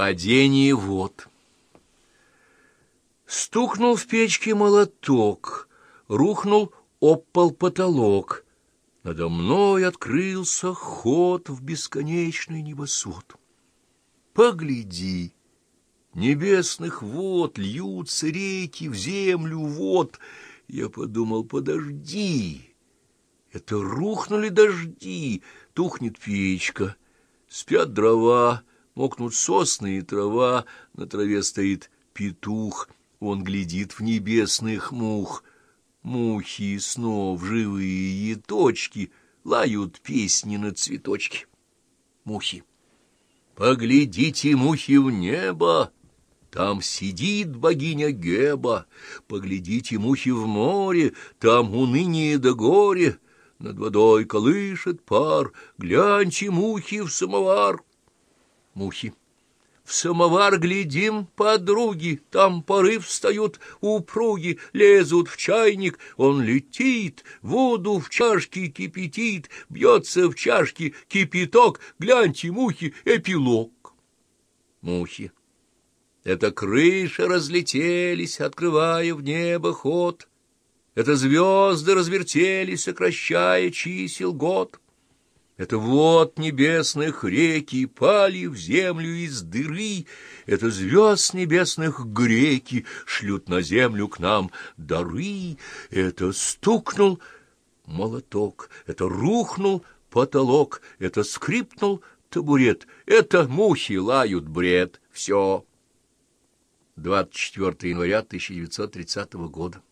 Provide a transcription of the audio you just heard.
Падение вод. Стукнул в печке молоток, рухнул опал потолок. Надо мной открылся ход в бесконечный небосвод. Погляди, небесных вод льются реки в землю, вот. Я подумал, подожди, это рухнули дожди, тухнет печка, спят дрова, мокнут сосны и трава, на траве стоит петух, он глядит в небесных мух. Мухи снов живые точки лают песни на цветочки. Мухи. Поглядите, мухи, в небо! Там сидит богиня Геба. Поглядите, мухи, в море, там уныние да горе. Над водой колышет пар, гляньте, мухи, в самовар мухи. В самовар глядим, подруги, там порыв встают упруги, лезут в чайник, он летит, воду в чашке кипятит, бьется в чашке кипяток, гляньте, мухи, эпилог. Мухи. Это крыши разлетелись, открывая в небо ход. Это звезды развертелись, сокращая чисел год. Это вот небесных реки пали в землю из дыры, Это звезд небесных греки шлют на землю к нам дары. Это стукнул молоток, это рухнул потолок, это скрипнул табурет, это мухи лают бред. Все. 24 января 1930 года.